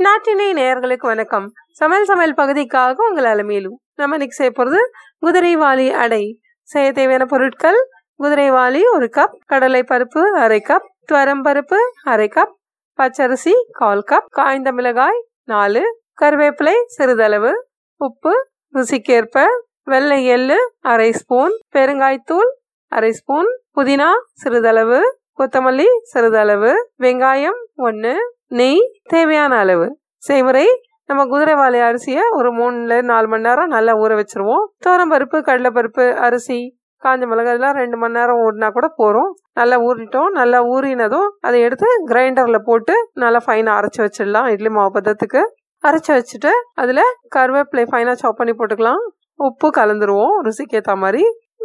நாட்டினை நேயர்களுக்கு வணக்கம். சமையல் சமையல் பகுதிக்காக உங்கள் அலமையிலும் நம்ம இன்னைக்கு செய்ய போகிறது குதிரைவாளி அடை. செய்ய தேவையான பொருட்கள் குதிரைவாளி ஒரு கப் கடலை பருப்பு அரை கப் துவரம் பருப்பு அரை கப் பச்சரிசி கால் கப் காய்ந்த மிளகாய் நாலு கருவேப்பிலை சிறிதளவு உப்பு ருசிக்கேற்ப வெள்ளை எள்ளு அரை ஸ்பூன் பெருங்காய்த்தூள் அரை ஸ்பூன் புதினா சிறிதளவு கொத்தமல்லி சிறிதளவு வெங்காயம் ஒன்று நெய் தேவையான அளவு. செய்முறை நம்ம குதிரைவாளி அரிசியை ஒரு மூணுல நாலு மணி நேரம் நல்லா ஊற வச்சிருவோம். தோரம்பருப்பு கடலைப்பருப்பு அரிசி காஞ்ச மிளகாய் இதெல்லாம் ரெண்டு மணி நேரம் ஊறினா கூட போகிறோம் நல்லா ஊறிட்டோம். நல்லா ஊறினதும் அதை எடுத்து கிரைண்டரில் போட்டு நல்லா ஃபைனாக அரைச்சி வச்சிடலாம். இட்லி மாவு பதத்துக்கு. அரைச்சி வச்சுட்டு அதில் கருவேப்பிலை ஃபைனாக சாப் பண்ணி போட்டுக்கலாம். உப்பு கலந்துருவோம். ருசிக்கு ஏற்ற மாதிரி.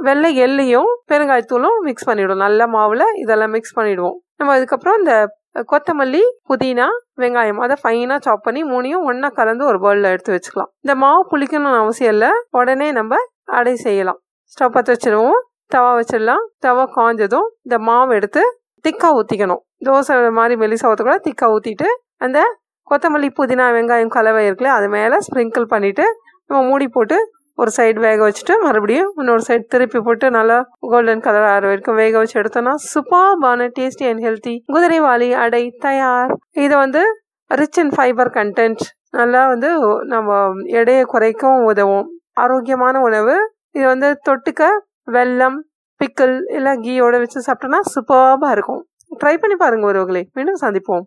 வெள்ளை எள்ளையும் பெருங்காயத்தூளும் மிக்ஸ் பண்ணிவிடுவோம் நல்ல மாவில் இதெல்லாம் மிக்ஸ் பண்ணிவிடுவோம் நம்ம அதுக்கப்புறம் இந்த கொத்தமல்லி புதினா வெங்காயம். அதை ஃபைனாக சாப் பண்ணி மூணையும் ஒன்றா கலந்து ஒரு பவுலில் எடுத்து வச்சுக்கலாம். இந்த மாவு புளிக்கணும்னு அவசியம் இல்லை. உடனே நம்ம அடை செய்யலாம். ஸ்டவ் பற்ற வச்சிடுவோம் தவா வச்சிடலாம். தவா காஞ்சதும் இந்த மாவு எடுத்து திக்காக ஊற்றிக்கணும் தோசை மாதிரி மெலிசா ஊற்றக்கூட திக்காக ஊற்றிட்டு அந்த கொத்தமல்லி புதினா வெங்காயம் கலவை இருக்குல்ல அது மேலே ஸ்ப்ரிங்கிள் பண்ணிவிட்டு நம்ம மூடி போட்டு ஒரு சைடு வேக வச்சுட்டு மறுபடியும் இன்னொரு சைடு திருப்பி போட்டு நல்லா கோல்டன் கலர் ஆற வரைக்கும் வேக வச்சு எடுத்தோம்னா சூப்பர்பான டேஸ்டி அண்ட் ஹெல்த்தி குதிரைவாளி அடை தயார். இது வந்து ரிச் அண்ட் ஃபைபர் கண்டென்ட் நல்லா வந்து நம்ம எடையை குறைக்கவும் உதவும். ஆரோக்கியமான உணவு. இது வந்து தொட்டுக்க வெல்லம் பிக்கிள் இல்லை கீயோட வச்சு சாப்பிட்டோம்னா சூப்பராக இருக்கும். ட்ரை பண்ணி பாருங்க ஒருவர்களே மீண்டும் சந்திப்போம்.